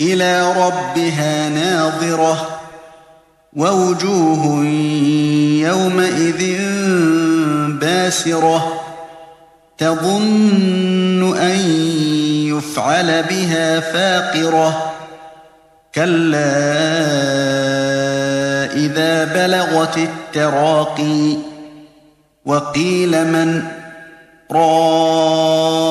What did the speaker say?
إلى ربها ناظرة ووجوه يومئذ باسرة تظن أن يفعل بها فاقرة كلا إذا بلغت التراقي وقيل من راق